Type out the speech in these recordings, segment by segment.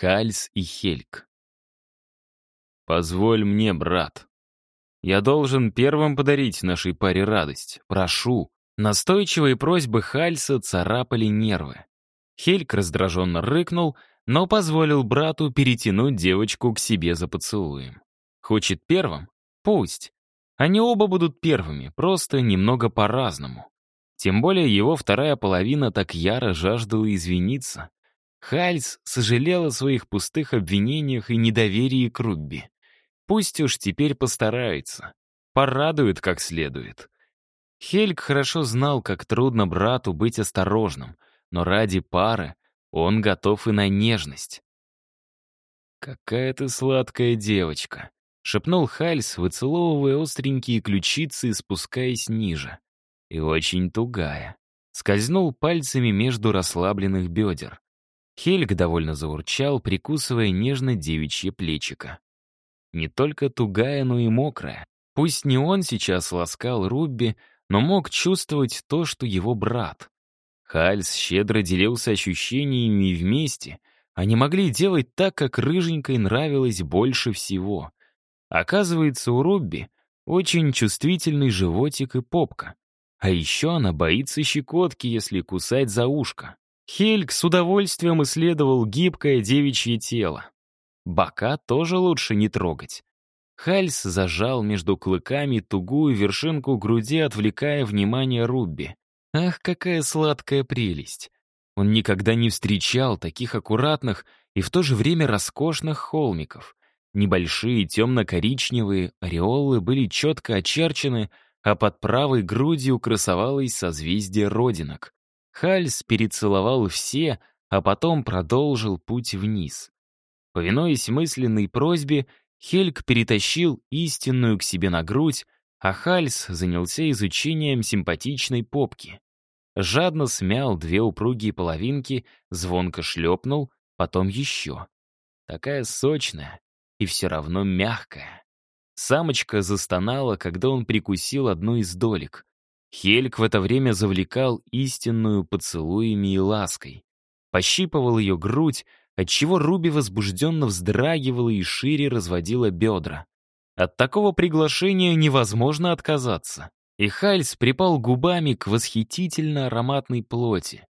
Хальс и Хельк. «Позволь мне, брат. Я должен первым подарить нашей паре радость. Прошу». Настойчивые просьбы Хальса царапали нервы. Хельк раздраженно рыкнул, но позволил брату перетянуть девочку к себе за поцелуем. Хочет первым? Пусть. Они оба будут первыми, просто немного по-разному. Тем более его вторая половина так яро жаждала извиниться. Хальс сожалел о своих пустых обвинениях и недоверии к Рубби. Пусть уж теперь постарается. Порадует как следует. Хельк хорошо знал, как трудно брату быть осторожным, но ради пары он готов и на нежность. «Какая ты сладкая девочка», — шепнул Хальс, выцеловывая остренькие ключицы и спускаясь ниже. «И очень тугая». Скользнул пальцами между расслабленных бедер. Хельг довольно заурчал, прикусывая нежно девичье плечико. Не только тугая, но и мокрая. Пусть не он сейчас ласкал Рубби, но мог чувствовать то, что его брат. Хальс щедро делился ощущениями и вместе они могли делать так, как рыженькой нравилось больше всего. Оказывается, у Рубби очень чувствительный животик и попка. А еще она боится щекотки, если кусать за ушко. Хельг с удовольствием исследовал гибкое девичье тело. Бока тоже лучше не трогать. Хальс зажал между клыками тугую вершинку груди, отвлекая внимание Рубби. Ах, какая сладкая прелесть! Он никогда не встречал таких аккуратных и в то же время роскошных холмиков. Небольшие темно-коричневые ореолы были четко очерчены, а под правой грудью красовалось созвездие родинок. Хальс перецеловал все, а потом продолжил путь вниз. Повинуясь мысленной просьбе, Хельк перетащил истинную к себе на грудь, а Хальс занялся изучением симпатичной попки. Жадно смял две упругие половинки, звонко шлепнул, потом еще. Такая сочная и все равно мягкая. Самочка застонала, когда он прикусил одну из долек. Хельк в это время завлекал истинную поцелуями и лаской. Пощипывал ее грудь, отчего Руби возбужденно вздрагивала и шире разводила бедра. От такого приглашения невозможно отказаться. И Хальс припал губами к восхитительно ароматной плоти.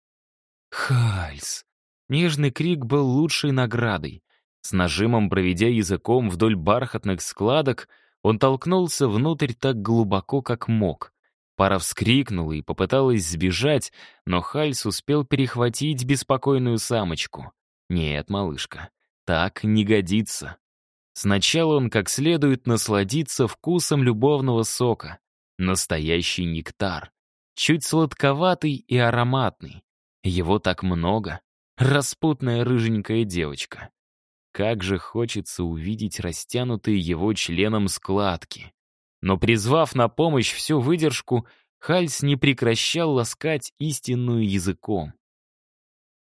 «Хальс!» Нежный крик был лучшей наградой. С нажимом проведя языком вдоль бархатных складок, он толкнулся внутрь так глубоко, как мог. Пара вскрикнула и попыталась сбежать, но Хальс успел перехватить беспокойную самочку. «Нет, малышка, так не годится». Сначала он как следует насладится вкусом любовного сока. Настоящий нектар. Чуть сладковатый и ароматный. Его так много. Распутная рыженькая девочка. Как же хочется увидеть растянутые его членом складки. Но призвав на помощь всю выдержку, Хальс не прекращал ласкать истинную языком.